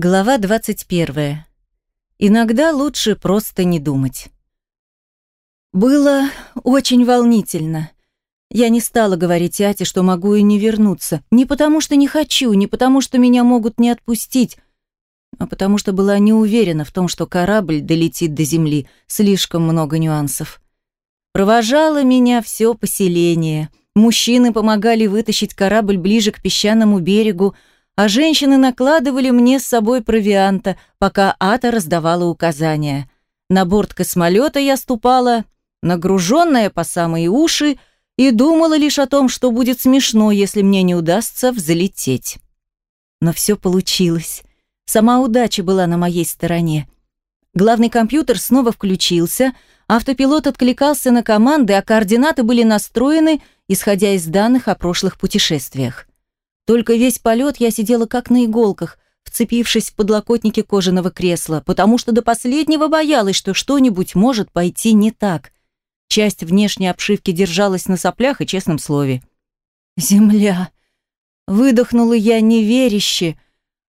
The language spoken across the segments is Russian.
Глава 21. Иногда лучше просто не думать. Было очень волнительно. Я не стала говорить Ате, что могу и не вернуться. Не потому что не хочу, не потому что меня могут не отпустить, а потому что была не уверена в том, что корабль долетит до земли. Слишком много нюансов. Провожало меня все поселение. Мужчины помогали вытащить корабль ближе к песчаному берегу, а женщины накладывали мне с собой провианта, пока Ата раздавала указания. На борт космолета я ступала, нагруженная по самые уши, и думала лишь о том, что будет смешно, если мне не удастся взлететь. Но все получилось. Сама удача была на моей стороне. Главный компьютер снова включился, автопилот откликался на команды, а координаты были настроены, исходя из данных о прошлых путешествиях. Только весь полет я сидела как на иголках, вцепившись в подлокотники кожаного кресла, потому что до последнего боялась, что что-нибудь может пойти не так. Часть внешней обшивки держалась на соплях и честном слове. «Земля!» Выдохнула я неверяще,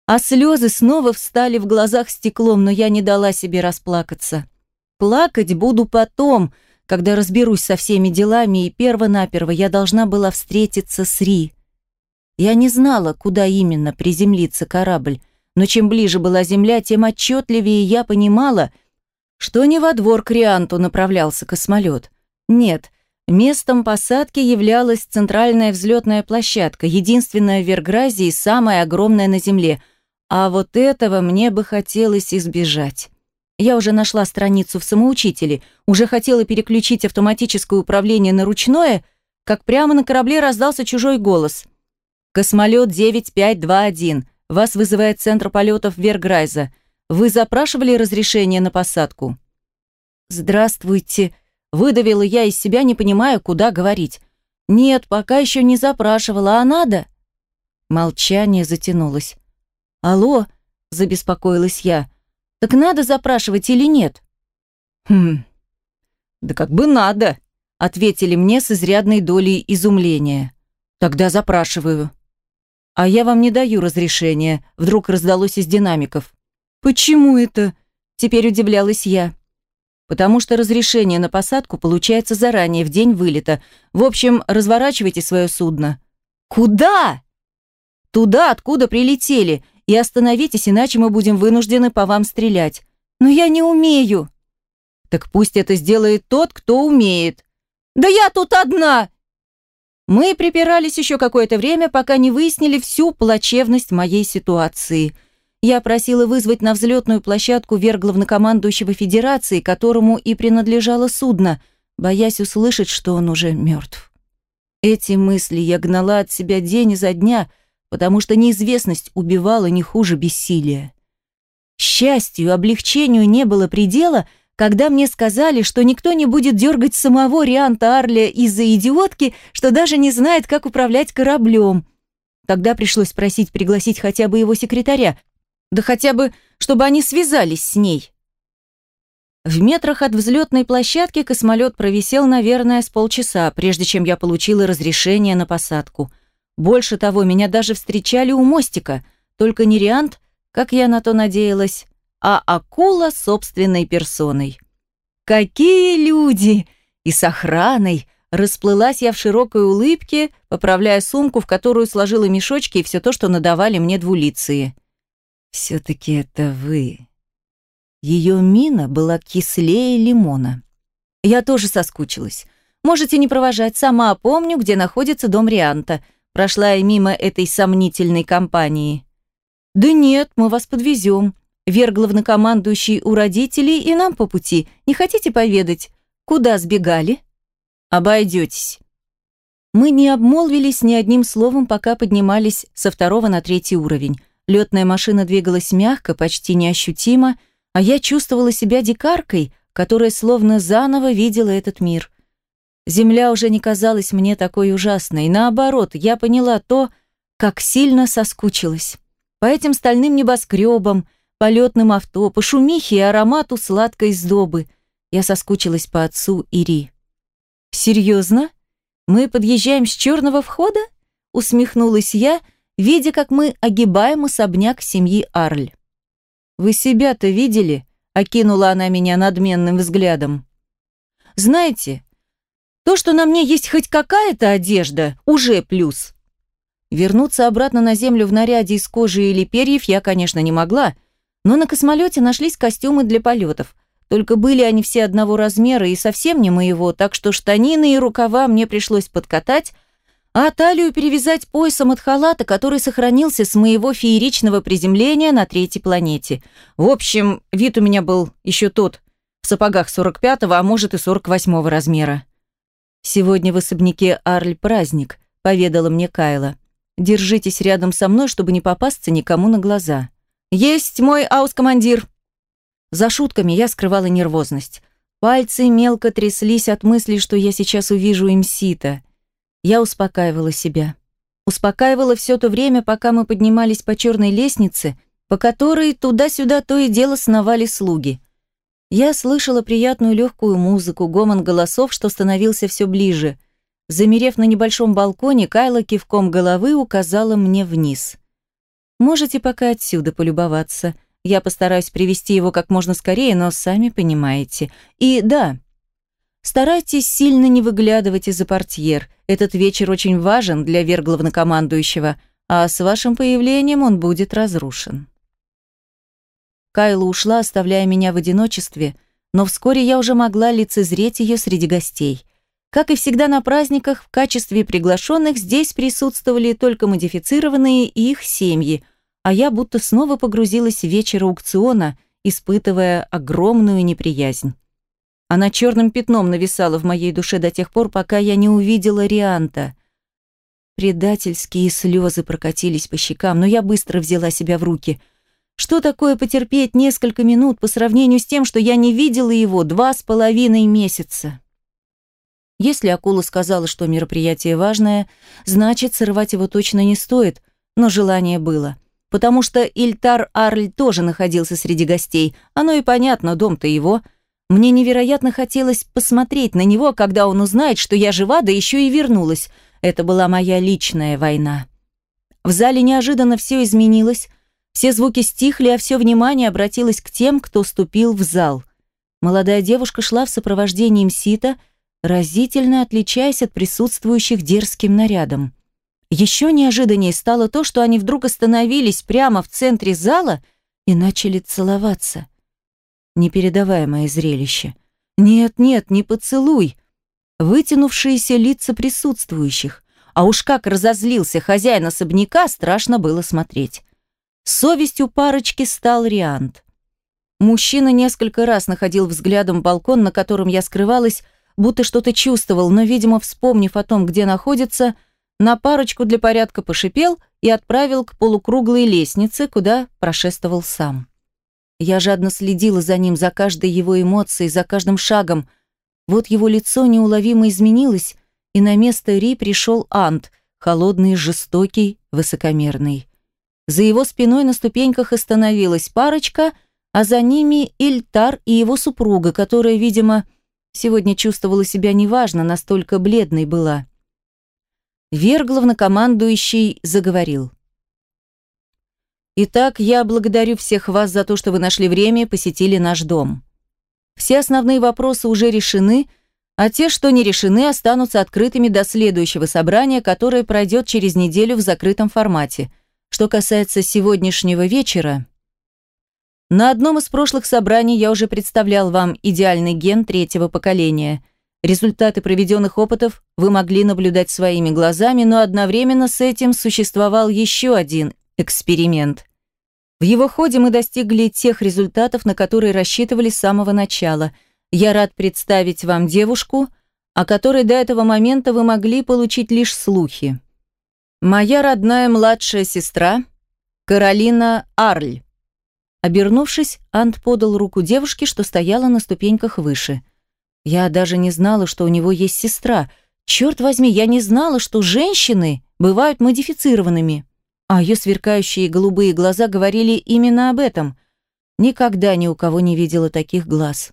а слезы снова встали в глазах стеклом, но я не дала себе расплакаться. Плакать буду потом, когда разберусь со всеми делами, и перво-наперво я должна была встретиться с Ри. Я не знала, куда именно приземлится корабль, но чем ближе была земля, тем отчетливее я понимала, что не во двор к Рианту направлялся космолет. Нет, местом посадки являлась центральная взлетная площадка, единственная в Вергразии и самая огромная на Земле. А вот этого мне бы хотелось избежать. Я уже нашла страницу в самоучителе, уже хотела переключить автоматическое управление на ручное, как прямо на корабле раздался чужой голос. Космолет 9521. Вас вызывает Центр полетов Верграйза. Вы запрашивали разрешение на посадку? Здравствуйте. Выдавила я из себя, не понимая, куда говорить. Нет, пока еще не запрашивала, а надо? Молчание затянулось. Алло, забеспокоилась я. Так надо запрашивать или нет? Хм. Да как бы надо, ответили мне с изрядной долей изумления. Тогда запрашиваю. «А я вам не даю разрешения», — вдруг раздалось из динамиков. «Почему это?» — теперь удивлялась я. «Потому что разрешение на посадку получается заранее, в день вылета. В общем, разворачивайте свое судно». «Куда?» «Туда, откуда прилетели, и остановитесь, иначе мы будем вынуждены по вам стрелять. Но я не умею». «Так пусть это сделает тот, кто умеет». «Да я тут одна!» Мы припирались еще какое-то время, пока не выяснили всю плачевность моей ситуации. Я просила вызвать на взлетную площадку верглавнокомандующего Федерации, которому и принадлежало судно, боясь услышать, что он уже мертв. Эти мысли я гнала от себя день изо дня, потому что неизвестность убивала не хуже бессилия. Счастью, облегчению не было предела — когда мне сказали, что никто не будет дергать самого Рианта Арля из-за идиотки, что даже не знает, как управлять кораблем. Тогда пришлось просить пригласить хотя бы его секретаря, да хотя бы, чтобы они связались с ней. В метрах от взлетной площадки космолет провисел, наверное, с полчаса, прежде чем я получила разрешение на посадку. Больше того, меня даже встречали у мостика, только не Риант, как я на то надеялась, а акула собственной персоной. «Какие люди!» И с охраной расплылась я в широкой улыбке, поправляя сумку, в которую сложила мешочки и все то, что надавали мне двулицые. «Все-таки это вы». Ее мина была кислее лимона. Я тоже соскучилась. Можете не провожать, сама помню, где находится дом Рианта. Прошла я мимо этой сомнительной компании. «Да нет, мы вас подвезем», Вер главнокомандующий у родителей и нам по пути. Не хотите поведать, куда сбегали? Обойдетесь. Мы не обмолвились ни одним словом, пока поднимались со второго на третий уровень. Летная машина двигалась мягко, почти неощутимо, а я чувствовала себя дикаркой, которая словно заново видела этот мир. Земля уже не казалась мне такой ужасной. Наоборот, я поняла то, как сильно соскучилась. По этим стальным небоскребам, полетным авто, по шумихе и аромату сладкой сдобы. Я соскучилась по отцу Ири. «Серьезно? Мы подъезжаем с черного входа?» усмехнулась я, видя, как мы огибаем особняк семьи Арль. Вы себя-то видели?» – окинула она меня надменным взглядом. «Знаете, то, что на мне есть хоть какая-то одежда, уже плюс». Вернуться обратно на землю в наряде из кожи или перьев я, конечно, не могла, но на космолете нашлись костюмы для полетов. Только были они все одного размера и совсем не моего, так что штанины и рукава мне пришлось подкатать, а талию перевязать поясом от халата, который сохранился с моего фееричного приземления на третьей планете. В общем, вид у меня был еще тот, в сапогах 45-го, а может и 48-го размера. «Сегодня в особняке Арль праздник», — поведала мне Кайла. «Держитесь рядом со мной, чтобы не попасться никому на глаза». «Есть мой аус-командир!» За шутками я скрывала нервозность. Пальцы мелко тряслись от мысли, что я сейчас увижу им сито. Я успокаивала себя. Успокаивала все то время, пока мы поднимались по черной лестнице, по которой туда-сюда то и дело сновали слуги. Я слышала приятную легкую музыку, гомон голосов, что становился все ближе. Замерев на небольшом балконе, Кайла кивком головы указала мне вниз. «Можете пока отсюда полюбоваться», я постараюсь привести его как можно скорее, но сами понимаете. И да, старайтесь сильно не выглядывать из-за портьер. Этот вечер очень важен для верглавнокомандующего, а с вашим появлением он будет разрушен. Кайла ушла, оставляя меня в одиночестве, но вскоре я уже могла лицезреть ее среди гостей. Как и всегда на праздниках, в качестве приглашенных здесь присутствовали только модифицированные и их семьи, а я будто снова погрузилась в вечер аукциона, испытывая огромную неприязнь. Она черным пятном нависала в моей душе до тех пор, пока я не увидела Рианта. Предательские слезы прокатились по щекам, но я быстро взяла себя в руки. Что такое потерпеть несколько минут по сравнению с тем, что я не видела его два с половиной месяца? Если акула сказала, что мероприятие важное, значит, срывать его точно не стоит, но желание было потому что Ильтар Арль тоже находился среди гостей. Оно и понятно, дом-то его. Мне невероятно хотелось посмотреть на него, когда он узнает, что я жива, да еще и вернулась. Это была моя личная война. В зале неожиданно все изменилось. Все звуки стихли, а все внимание обратилось к тем, кто ступил в зал. Молодая девушка шла в сопровождении Мсита, разительно отличаясь от присутствующих дерзким нарядом. Еще неожиданнее стало то, что они вдруг остановились прямо в центре зала и начали целоваться. Непередаваемое зрелище. Нет, нет, не поцелуй. Вытянувшиеся лица присутствующих. А уж как разозлился хозяин особняка, страшно было смотреть. Совестью парочки стал Риант. Мужчина несколько раз находил взглядом балкон, на котором я скрывалась, будто что-то чувствовал, но, видимо, вспомнив о том, где находится, на парочку для порядка пошипел и отправил к полукруглой лестнице, куда прошествовал сам. Я жадно следила за ним, за каждой его эмоцией, за каждым шагом. Вот его лицо неуловимо изменилось, и на место Ри пришел Ант, холодный, жестокий, высокомерный. За его спиной на ступеньках остановилась парочка, а за ними Ильтар и его супруга, которая, видимо, сегодня чувствовала себя неважно, настолько бледной была. Вер главнокомандующий заговорил. «Итак, я благодарю всех вас за то, что вы нашли время и посетили наш дом. Все основные вопросы уже решены, а те, что не решены, останутся открытыми до следующего собрания, которое пройдет через неделю в закрытом формате. Что касается сегодняшнего вечера, на одном из прошлых собраний я уже представлял вам идеальный ген третьего поколения – Результаты проведенных опытов вы могли наблюдать своими глазами, но одновременно с этим существовал еще один эксперимент. В его ходе мы достигли тех результатов, на которые рассчитывали с самого начала. Я рад представить вам девушку, о которой до этого момента вы могли получить лишь слухи. Моя родная младшая сестра Каролина Арль. Обернувшись, Ант подал руку девушке, что стояла на ступеньках выше – я даже не знала, что у него есть сестра. Черт возьми, я не знала, что женщины бывают модифицированными. А ее сверкающие голубые глаза говорили именно об этом. Никогда ни у кого не видела таких глаз.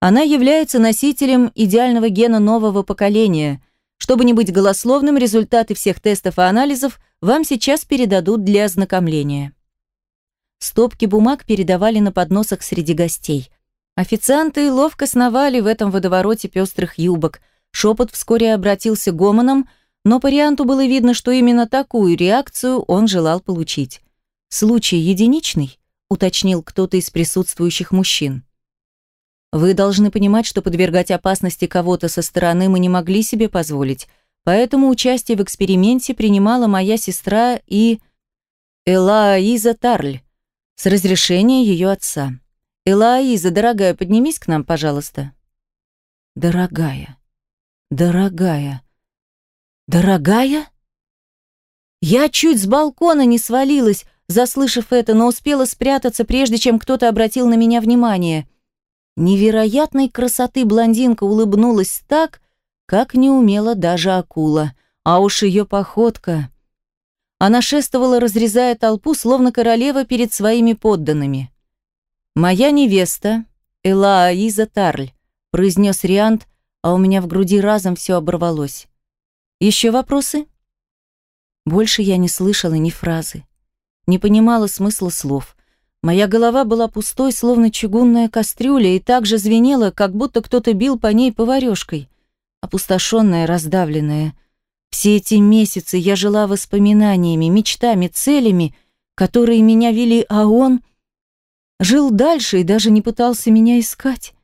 Она является носителем идеального гена нового поколения. Чтобы не быть голословным, результаты всех тестов и анализов вам сейчас передадут для ознакомления. Стопки бумаг передавали на подносах среди гостей. Официанты ловко сновали в этом водовороте пестрых юбок. Шепот вскоре обратился гомоном, но по Рианту было видно, что именно такую реакцию он желал получить. «Случай единичный?» – уточнил кто-то из присутствующих мужчин. «Вы должны понимать, что подвергать опасности кого-то со стороны мы не могли себе позволить, поэтому участие в эксперименте принимала моя сестра и... Элаиза Тарль, с разрешения ее отца. Элаиза, дорогая, поднимись к нам, пожалуйста». «Дорогая, дорогая, дорогая?» Я чуть с балкона не свалилась, заслышав это, но успела спрятаться, прежде чем кто-то обратил на меня внимание. Невероятной красоты блондинка улыбнулась так, как не умела даже акула. А уж ее походка... Она шествовала, разрезая толпу, словно королева перед своими подданными. «Моя невеста, Элааиза Тарль», — произнес Риант, а у меня в груди разом все оборвалось. «Еще вопросы?» Больше я не слышала ни фразы не понимала смысла слов. Моя голова была пустой, словно чугунная кастрюля, и так же звенела, как будто кто-то бил по ней поварёшкой. Опустошенная, раздавленная. Все эти месяцы я жила воспоминаниями, мечтами, целями, которые меня вели, а он жил дальше и даже не пытался меня искать.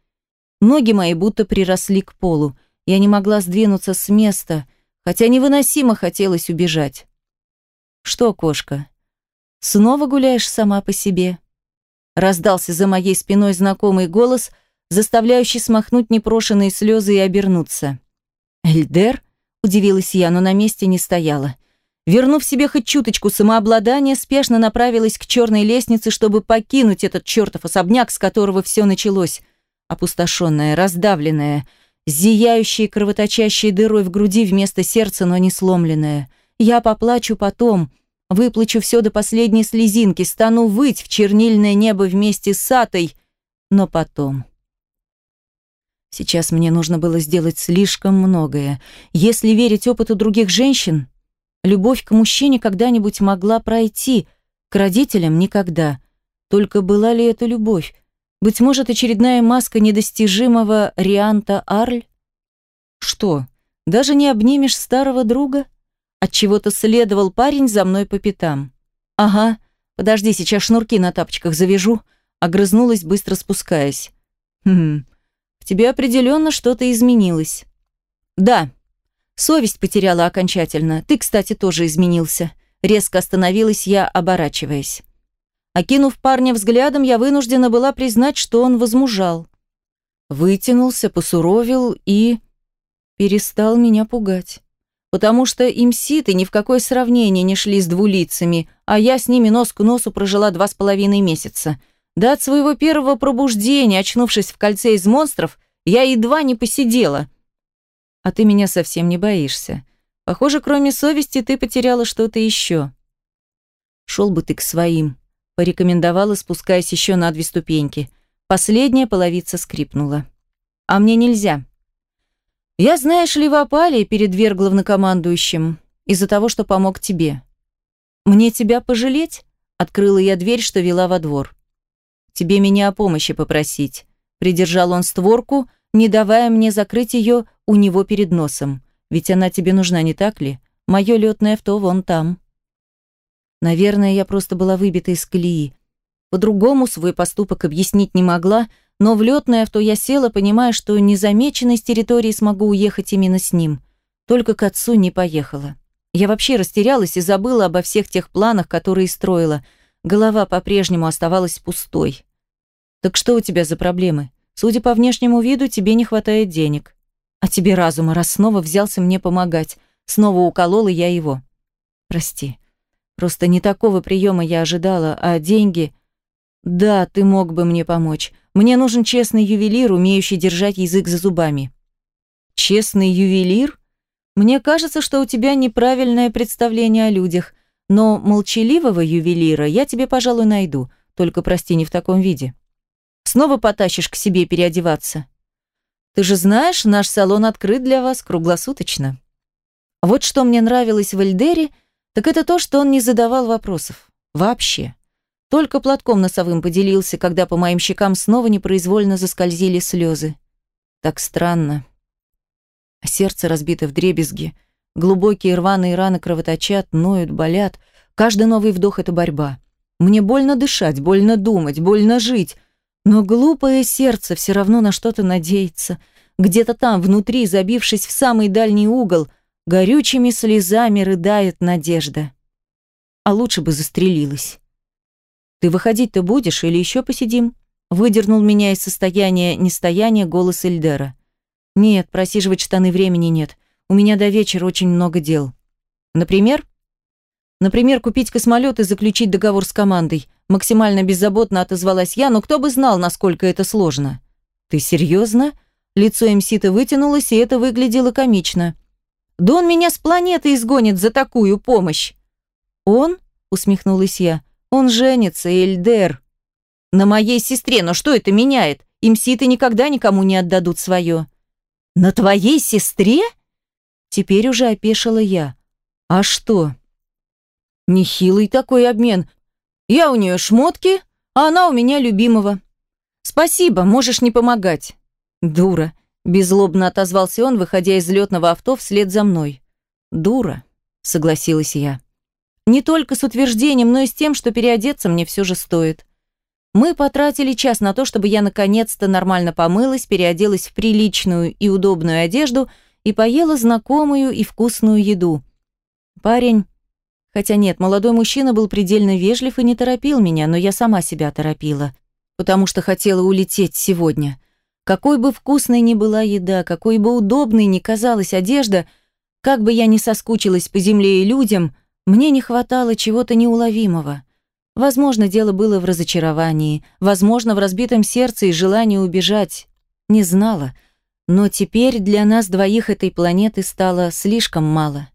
Ноги мои будто приросли к полу. Я не могла сдвинуться с места, хотя невыносимо хотелось убежать. «Что, кошка, Снова гуляешь сама по себе?» Раздался за моей спиной знакомый голос, заставляющий смахнуть непрошенные слезы и обернуться. «Эльдер?» – удивилась я, но на месте не стояла. Вернув себе хоть чуточку самообладания, спешно направилась к черной лестнице, чтобы покинуть этот чертов особняк, с которого все началось. Опустошенная, раздавленная, зияющая кровоточащей дырой в груди вместо сердца, но не сломленная. Я поплачу потом – Выплачу все до последней слезинки, стану выть в чернильное небо вместе с Сатой, но потом... Сейчас мне нужно было сделать слишком многое. Если верить опыту других женщин, любовь к мужчине когда-нибудь могла пройти, к родителям никогда. Только была ли это любовь? Быть может, очередная маска недостижимого Рианта Арль? Что, даже не обнимешь старого друга? От чего то следовал парень за мной по пятам. «Ага, подожди, сейчас шнурки на тапочках завяжу», огрызнулась, быстро спускаясь. «Хм, в тебе определенно что-то изменилось». «Да, совесть потеряла окончательно. Ты, кстати, тоже изменился». Резко остановилась я, оборачиваясь. Окинув парня взглядом, я вынуждена была признать, что он возмужал. Вытянулся, посуровил и... перестал меня пугать потому что имситы ни в какое сравнение не шли с двулицами, а я с ними нос к носу прожила два с половиной месяца. Да от своего первого пробуждения, очнувшись в кольце из монстров, я едва не посидела. А ты меня совсем не боишься. Похоже, кроме совести ты потеряла что-то еще. Шел бы ты к своим, порекомендовала, спускаясь еще на две ступеньки. Последняя половица скрипнула. А мне нельзя. Я, знаешь ли, в опале перед верглавнокомандующим из-за того, что помог тебе. Мне тебя пожалеть? Открыла я дверь, что вела во двор. Тебе меня о помощи попросить. Придержал он створку, не давая мне закрыть ее у него перед носом. Ведь она тебе нужна, не так ли? Мое летное авто вон там. Наверное, я просто была выбита из колеи. По-другому свой поступок объяснить не могла, но в летное авто я села, понимая, что незамеченной с территории смогу уехать именно с ним. Только к отцу не поехала. Я вообще растерялась и забыла обо всех тех планах, которые строила. Голова по-прежнему оставалась пустой. «Так что у тебя за проблемы? Судя по внешнему виду, тебе не хватает денег. А тебе разума, раз снова взялся мне помогать. Снова уколола я его. Прости. Просто не такого приема я ожидала, а деньги... Да, ты мог бы мне помочь. Мне нужен честный ювелир, умеющий держать язык за зубами. Честный ювелир? Мне кажется, что у тебя неправильное представление о людях, но молчаливого ювелира я тебе, пожалуй, найду, только прости, не в таком виде. Снова потащишь к себе переодеваться. Ты же знаешь, наш салон открыт для вас круглосуточно. Вот что мне нравилось в Эльдере, так это то, что он не задавал вопросов. Вообще. Только платком носовым поделился, когда по моим щекам снова непроизвольно заскользили слезы. Так странно. Сердце разбито в дребезги, глубокие рваные раны кровоточат, ноют, болят. Каждый новый вдох — это борьба. Мне больно дышать, больно думать, больно жить. Но глупое сердце все равно на что-то надеется. Где-то там, внутри, забившись в самый дальний угол, горючими слезами рыдает надежда. А лучше бы застрелилась. «Ты выходить-то будешь или еще посидим?» Выдернул меня из состояния нестояния голос Эльдера. «Нет, просиживать штаны времени нет. У меня до вечера очень много дел. Например?» Например, купить космолет и заключить договор с командой. Максимально беззаботно отозвалась я, но кто бы знал, насколько это сложно. Ты серьезно? Лицо МСита вытянулось, и это выглядело комично. Да он меня с планеты изгонит за такую помощь. Он? Усмехнулась я. Он женится, Эльдер. На моей сестре, но что это меняет? Имситы никогда никому не отдадут свое. На твоей сестре? Теперь уже опешила я. А что? Нехилый такой обмен. Я у нее шмотки, а она у меня любимого. Спасибо, можешь не помогать. Дура. Беззлобно отозвался он, выходя из летного авто вслед за мной. Дура, согласилась я. Не только с утверждением, но и с тем, что переодеться мне все же стоит. Мы потратили час на то, чтобы я наконец-то нормально помылась, переоделась в приличную и удобную одежду и поела знакомую и вкусную еду. Парень Хотя нет, молодой мужчина был предельно вежлив и не торопил меня, но я сама себя торопила, потому что хотела улететь сегодня. Какой бы вкусной ни была еда, какой бы удобной ни казалась одежда, как бы я ни соскучилась по земле и людям, мне не хватало чего-то неуловимого. Возможно, дело было в разочаровании, возможно, в разбитом сердце и желании убежать. Не знала. Но теперь для нас двоих этой планеты стало слишком мало.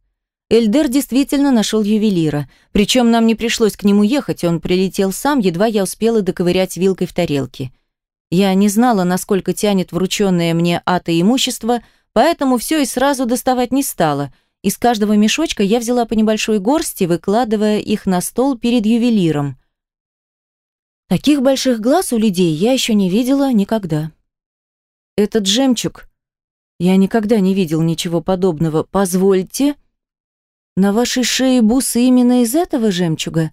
Эльдер действительно нашел ювелира. Причем нам не пришлось к нему ехать, он прилетел сам, едва я успела доковырять вилкой в тарелке. Я не знала, насколько тянет врученное мне ата имущество, поэтому все и сразу доставать не стала. Из каждого мешочка я взяла по небольшой горсти, выкладывая их на стол перед ювелиром. Таких больших глаз у людей я еще не видела никогда. Этот жемчуг... Я никогда не видел ничего подобного. Позвольте... На вашей шее бусы именно из этого жемчуга?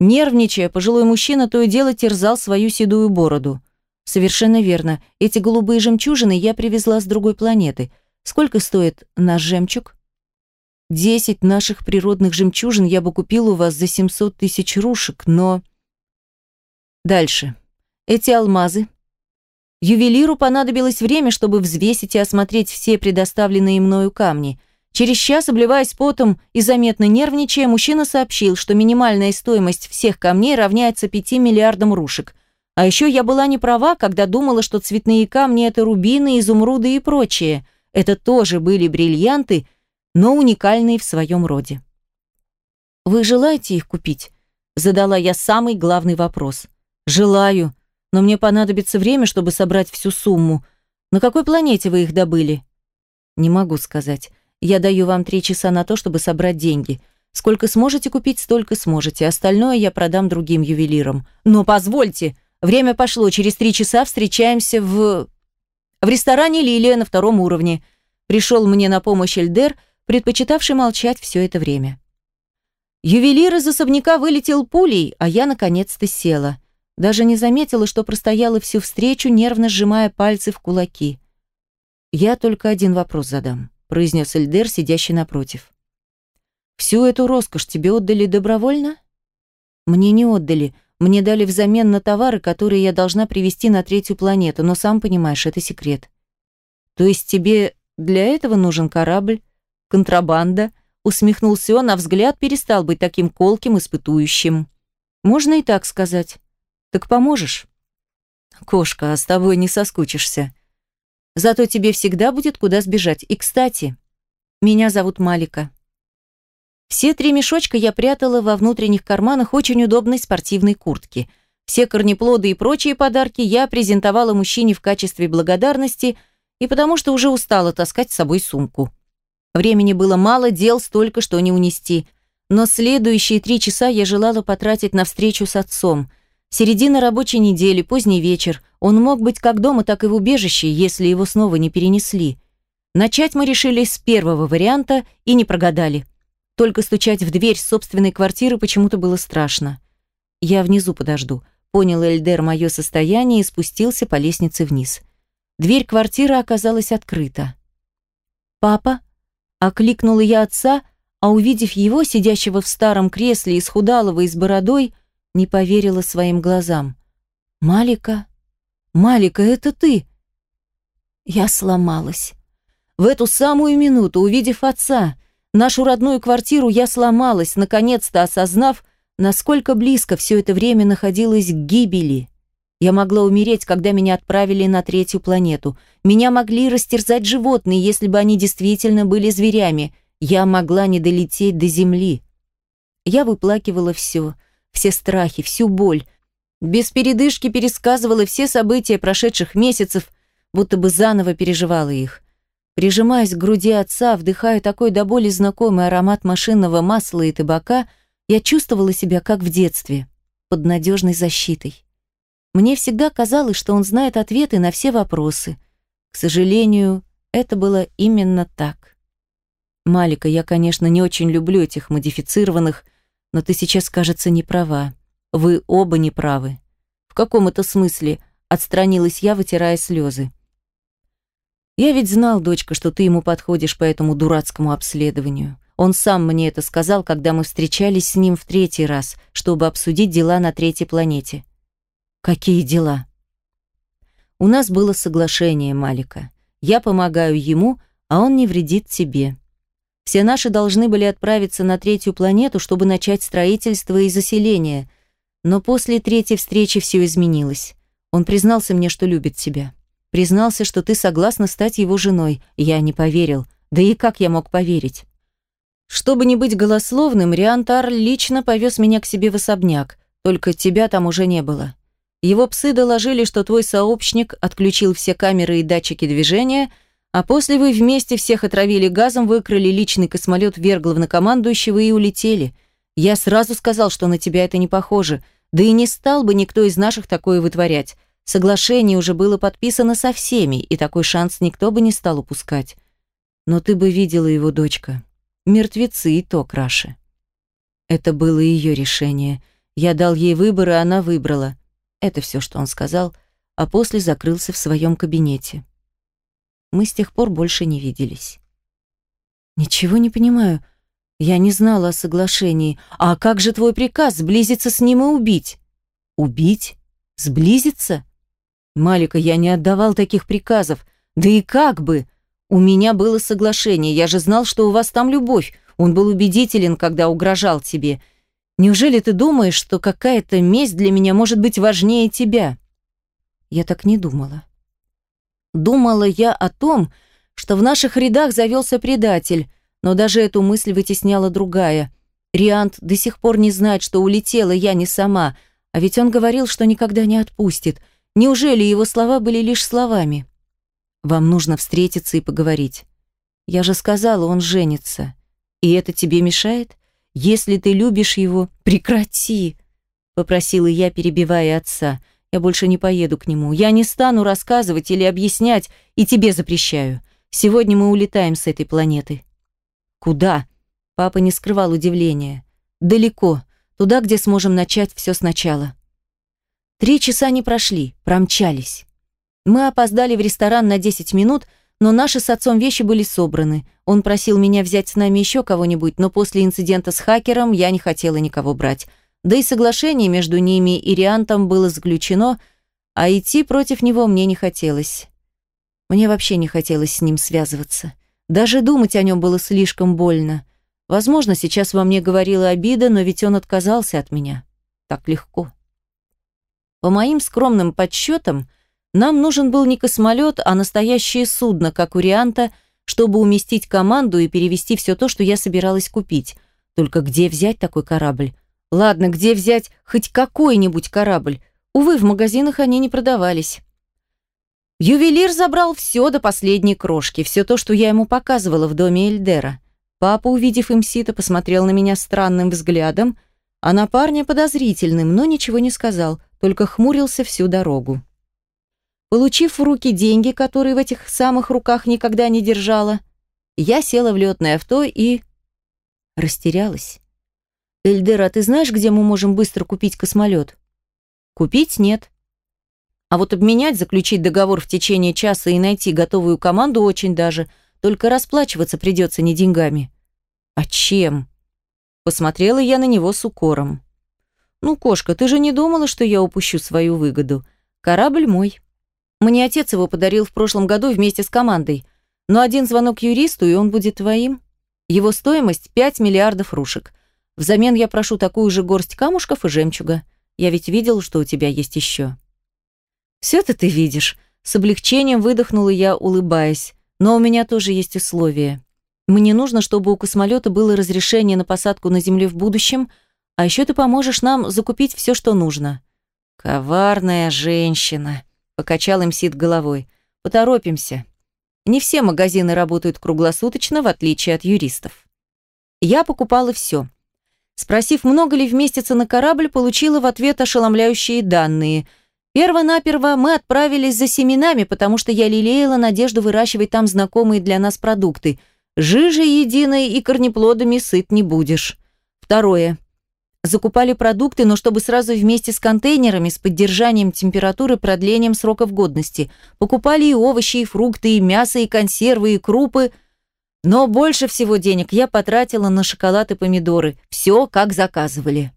Нервничая, пожилой мужчина то и дело терзал свою седую бороду. Совершенно верно. Эти голубые жемчужины я привезла с другой планеты. Сколько стоит наш жемчуг? Десять наших природных жемчужин я бы купил у вас за 700 тысяч рушек, но... Дальше. Эти алмазы. Ювелиру понадобилось время, чтобы взвесить и осмотреть все предоставленные мною камни. Через час, обливаясь потом и заметно нервничая, мужчина сообщил, что минимальная стоимость всех камней равняется 5 миллиардам рушек. А еще я была не права, когда думала, что цветные камни – это рубины, изумруды и прочее. Это тоже были бриллианты, но уникальные в своем роде. «Вы желаете их купить?» – задала я самый главный вопрос. «Желаю, но мне понадобится время, чтобы собрать всю сумму. На какой планете вы их добыли?» «Не могу сказать. Я даю вам три часа на то, чтобы собрать деньги. Сколько сможете купить, столько сможете. Остальное я продам другим ювелирам. Но позвольте, время пошло. Через три часа встречаемся в... В ресторане «Лилия» на втором уровне. Пришел мне на помощь Эльдер, предпочитавший молчать все это время. Ювелир из особняка вылетел пулей, а я наконец-то села. Даже не заметила, что простояла всю встречу, нервно сжимая пальцы в кулаки. Я только один вопрос задам произнес Эльдер, сидящий напротив. «Всю эту роскошь тебе отдали добровольно?» «Мне не отдали. Мне дали взамен на товары, которые я должна привезти на третью планету, но сам понимаешь, это секрет». «То есть тебе для этого нужен корабль? Контрабанда?» Усмехнулся он, а взгляд перестал быть таким колким, испытующим. «Можно и так сказать. Так поможешь?» «Кошка, а с тобой не соскучишься». Зато тебе всегда будет куда сбежать. И, кстати, меня зовут Малика. Все три мешочка я прятала во внутренних карманах очень удобной спортивной куртки. Все корнеплоды и прочие подарки я презентовала мужчине в качестве благодарности и потому что уже устала таскать с собой сумку. Времени было мало, дел столько, что не унести. Но следующие три часа я желала потратить на встречу с отцом – Середина рабочей недели, поздний вечер. Он мог быть как дома, так и в убежище, если его снова не перенесли. Начать мы решили с первого варианта и не прогадали. Только стучать в дверь собственной квартиры почему-то было страшно. «Я внизу подожду», — понял Эльдер мое состояние и спустился по лестнице вниз. Дверь квартиры оказалась открыта. «Папа?» — окликнула я отца, а увидев его, сидящего в старом кресле, исхудалого и с бородой, не поверила своим глазам. «Малика? Малика, это ты?» Я сломалась. В эту самую минуту, увидев отца, нашу родную квартиру, я сломалась, наконец-то осознав, насколько близко все это время находилась к гибели. Я могла умереть, когда меня отправили на третью планету. Меня могли растерзать животные, если бы они действительно были зверями. Я могла не долететь до Земли. Я выплакивала все, все страхи, всю боль. Без передышки пересказывала все события прошедших месяцев, будто бы заново переживала их. Прижимаясь к груди отца, вдыхая такой до боли знакомый аромат машинного масла и табака, я чувствовала себя как в детстве, под надежной защитой. Мне всегда казалось, что он знает ответы на все вопросы. К сожалению, это было именно так. Малика, я, конечно, не очень люблю этих модифицированных, но ты сейчас, кажется, не права. Вы оба не правы. В каком это смысле? Отстранилась я, вытирая слезы. Я ведь знал, дочка, что ты ему подходишь по этому дурацкому обследованию. Он сам мне это сказал, когда мы встречались с ним в третий раз, чтобы обсудить дела на третьей планете. Какие дела? У нас было соглашение, Малика. Я помогаю ему, а он не вредит тебе. Все наши должны были отправиться на третью планету, чтобы начать строительство и заселение. Но после третьей встречи все изменилось. Он признался мне, что любит тебя. Признался, что ты согласна стать его женой. Я не поверил. Да и как я мог поверить? Чтобы не быть голословным, Риантар лично повез меня к себе в особняк. Только тебя там уже не было. Его псы доложили, что твой сообщник отключил все камеры и датчики движения, а после вы вместе всех отравили газом, выкрали личный космолет вверх главнокомандующего и улетели. Я сразу сказал, что на тебя это не похоже, да и не стал бы никто из наших такое вытворять. Соглашение уже было подписано со всеми, и такой шанс никто бы не стал упускать. Но ты бы видела его, дочка. Мертвецы и то краше. Это было ее решение. Я дал ей выбор, и она выбрала. Это все, что он сказал, а после закрылся в своем кабинете. Мы с тех пор больше не виделись. Ничего не понимаю. Я не знала о соглашении. А как же твой приказ сблизиться с ним и убить? Убить? Сблизиться? Малика, я не отдавал таких приказов. Да и как бы? У меня было соглашение, я же знал, что у вас там любовь. Он был убедителен, когда угрожал тебе. Неужели ты думаешь, что какая-то месть для меня может быть важнее тебя? Я так не думала. Думала я о том, что в наших рядах завелся предатель, но даже эту мысль вытесняла другая. Риант до сих пор не знает, что улетела я не сама, а ведь он говорил, что никогда не отпустит – Неужели его слова были лишь словами? Вам нужно встретиться и поговорить. Я же сказала, он женится. И это тебе мешает? Если ты любишь его, прекрати, попросила я, перебивая отца. Я больше не поеду к нему. Я не стану рассказывать или объяснять, и тебе запрещаю. Сегодня мы улетаем с этой планеты. Куда? Папа не скрывал удивления. Далеко, туда, где сможем начать все сначала. Три часа не прошли, промчались. Мы опоздали в ресторан на 10 минут, но наши с отцом вещи были собраны. Он просил меня взять с нами еще кого-нибудь, но после инцидента с хакером я не хотела никого брать. Да и соглашение между ними и Риантом было заключено, а идти против него мне не хотелось. Мне вообще не хотелось с ним связываться. Даже думать о нем было слишком больно. Возможно, сейчас во мне говорила обида, но ведь он отказался от меня. Так легко. По моим скромным подсчетам, нам нужен был не космолет, а настоящее судно, как у Рианта, чтобы уместить команду и перевести все то, что я собиралась купить. Только где взять такой корабль? Ладно, где взять хоть какой-нибудь корабль? Увы, в магазинах они не продавались. Ювелир забрал все до последней крошки, все то, что я ему показывала в доме Эльдера. Папа, увидев имсита, посмотрел на меня странным взглядом, а на парня подозрительным, но ничего не сказал, только хмурился всю дорогу. Получив в руки деньги, которые в этих самых руках никогда не держала, я села в летное авто и... растерялась. «Эльдер, а ты знаешь, где мы можем быстро купить космолет?» «Купить нет. А вот обменять, заключить договор в течение часа и найти готовую команду очень даже. Только расплачиваться придется не деньгами». «А чем?» Посмотрела я на него с укором. «Ну, кошка, ты же не думала, что я упущу свою выгоду? Корабль мой. Мне отец его подарил в прошлом году вместе с командой. Но один звонок юристу, и он будет твоим. Его стоимость – 5 миллиардов рушек. Взамен я прошу такую же горсть камушков и жемчуга. Я ведь видел, что у тебя есть еще». «Все это ты видишь», – с облегчением выдохнула я, улыбаясь. «Но у меня тоже есть условия. Мне нужно, чтобы у космолета было разрешение на посадку на Земле в будущем – а еще ты поможешь нам закупить все, что нужно». «Коварная женщина», — покачал им Сид головой. «Поторопимся. Не все магазины работают круглосуточно, в отличие от юристов». Я покупала все. Спросив, много ли в месяце на корабль, получила в ответ ошеломляющие данные. Первонаперво мы отправились за семенами, потому что я лелеяла надежду выращивать там знакомые для нас продукты. Жижей единой и корнеплодами сыт не будешь. Второе. Закупали продукты, но чтобы сразу вместе с контейнерами с поддержанием температуры продлением сроков годности. Покупали и овощи, и фрукты, и мясо, и консервы, и крупы. Но больше всего денег я потратила на шоколад и помидоры. Все, как заказывали.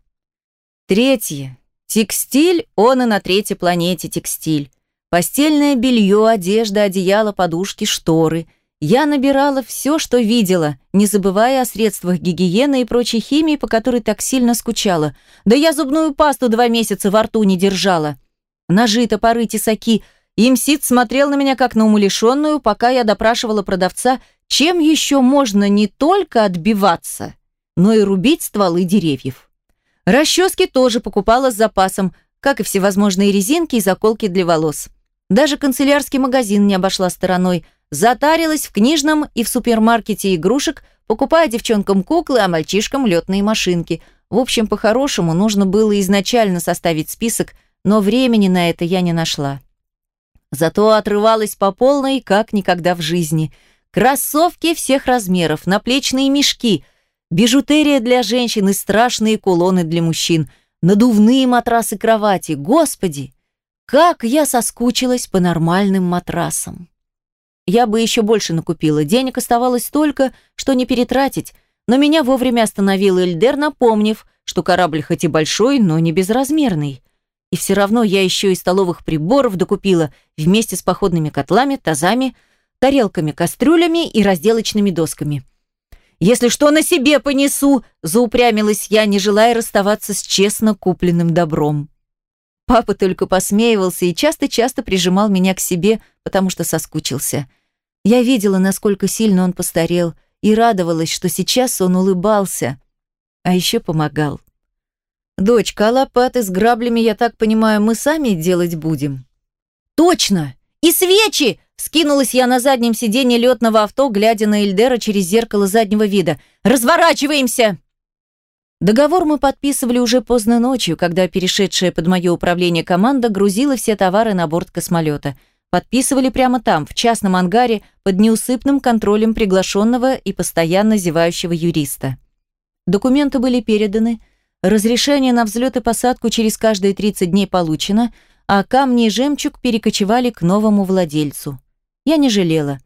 Третье. Текстиль, он и на третьей планете текстиль. Постельное белье, одежда, одеяло, подушки, шторы – я набирала все, что видела, не забывая о средствах гигиены и прочей химии, по которой так сильно скучала. Да я зубную пасту два месяца во рту не держала. Ножи, топоры, тесаки. Имсит смотрел на меня как на умалишенную, пока я допрашивала продавца, чем еще можно не только отбиваться, но и рубить стволы деревьев. Расчески тоже покупала с запасом, как и всевозможные резинки и заколки для волос. Даже канцелярский магазин не обошла стороной – Затарилась в книжном и в супермаркете игрушек, покупая девчонкам куклы, а мальчишкам летные машинки. В общем, по-хорошему, нужно было изначально составить список, но времени на это я не нашла. Зато отрывалась по полной, как никогда в жизни. Кроссовки всех размеров, наплечные мешки, бижутерия для женщин и страшные кулоны для мужчин, надувные матрасы кровати. Господи, как я соскучилась по нормальным матрасам. Я бы еще больше накупила, денег оставалось столько, что не перетратить, но меня вовремя остановил Эльдер, напомнив, что корабль хоть и большой, но не безразмерный. И все равно я еще и столовых приборов докупила вместе с походными котлами, тазами, тарелками, кастрюлями и разделочными досками. «Если что, на себе понесу!» – заупрямилась я, не желая расставаться с честно купленным добром. Папа только посмеивался и часто-часто прижимал меня к себе, потому что соскучился – я видела, насколько сильно он постарел, и радовалась, что сейчас он улыбался, а еще помогал. «Дочка, а лопаты с граблями, я так понимаю, мы сами делать будем?» «Точно! И свечи!» Скинулась я на заднем сиденье летного авто, глядя на Эльдера через зеркало заднего вида. «Разворачиваемся!» Договор мы подписывали уже поздно ночью, когда перешедшая под мое управление команда грузила все товары на борт космолета – Подписывали прямо там, в частном ангаре, под неусыпным контролем приглашенного и постоянно зевающего юриста. Документы были переданы, разрешение на взлет и посадку через каждые 30 дней получено, а камни и жемчуг перекочевали к новому владельцу. Я не жалела.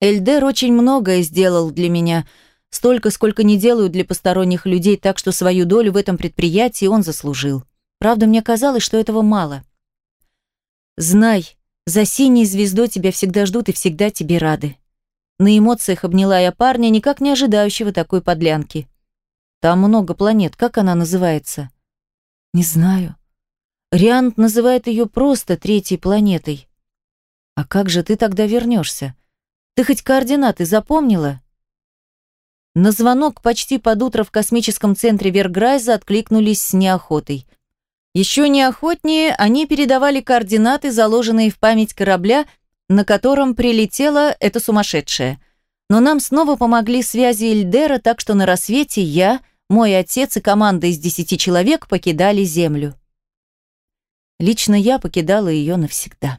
Эльдер очень многое сделал для меня, столько, сколько не делают для посторонних людей, так что свою долю в этом предприятии он заслужил. Правда, мне казалось, что этого мало. «Знай, за синей звездой тебя всегда ждут и всегда тебе рады. На эмоциях обняла я парня, никак не ожидающего такой подлянки. Там много планет, как она называется? Не знаю. Риант называет ее просто третьей планетой. А как же ты тогда вернешься? Ты хоть координаты запомнила? На звонок почти под утро в космическом центре Верграйза откликнулись с неохотой. Еще неохотнее они передавали координаты, заложенные в память корабля, на котором прилетела эта сумасшедшая. Но нам снова помогли связи Эльдера, так что на рассвете я, мой отец и команда из десяти человек покидали Землю. Лично я покидала ее навсегда.